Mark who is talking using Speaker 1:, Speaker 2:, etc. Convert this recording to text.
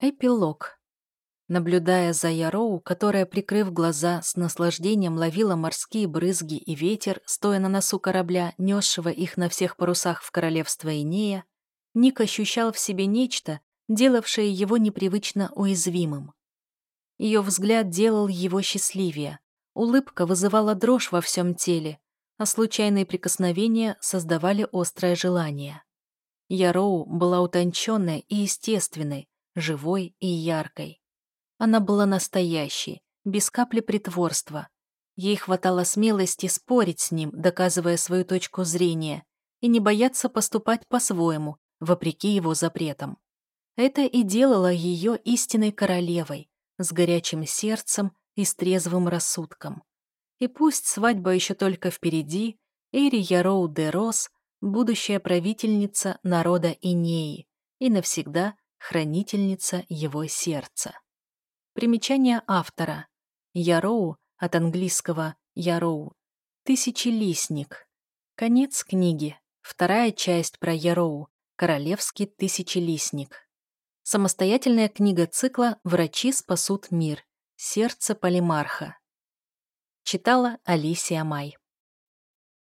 Speaker 1: Эпилог. Наблюдая за Яроу, которая, прикрыв глаза, с наслаждением ловила морские брызги и ветер, стоя на носу корабля, несшего их на всех парусах в королевство Инея, Ник ощущал в себе нечто, делавшее его непривычно уязвимым. Ее взгляд делал его счастливее, улыбка вызывала дрожь во всем теле, а случайные прикосновения создавали острое желание. Яроу была утонченной и естественной, живой и яркой. Она была настоящей, без капли притворства. Ей хватало смелости спорить с ним, доказывая свою точку зрения, и не бояться поступать по-своему, вопреки его запретам. Это и делало ее истинной королевой, с горячим сердцем и с трезвым рассудком. И пусть свадьба еще только впереди, Эри Яроу де Рос – будущая правительница народа Инеи и навсегда хранительница его сердца. Примечание автора. Яроу от английского Яроу. Тысячелистник. Конец книги. Вторая часть про Яроу. Королевский тысячелистник. Самостоятельная книга цикла «Врачи спасут мир. Сердце полимарха». Читала Алисия Май.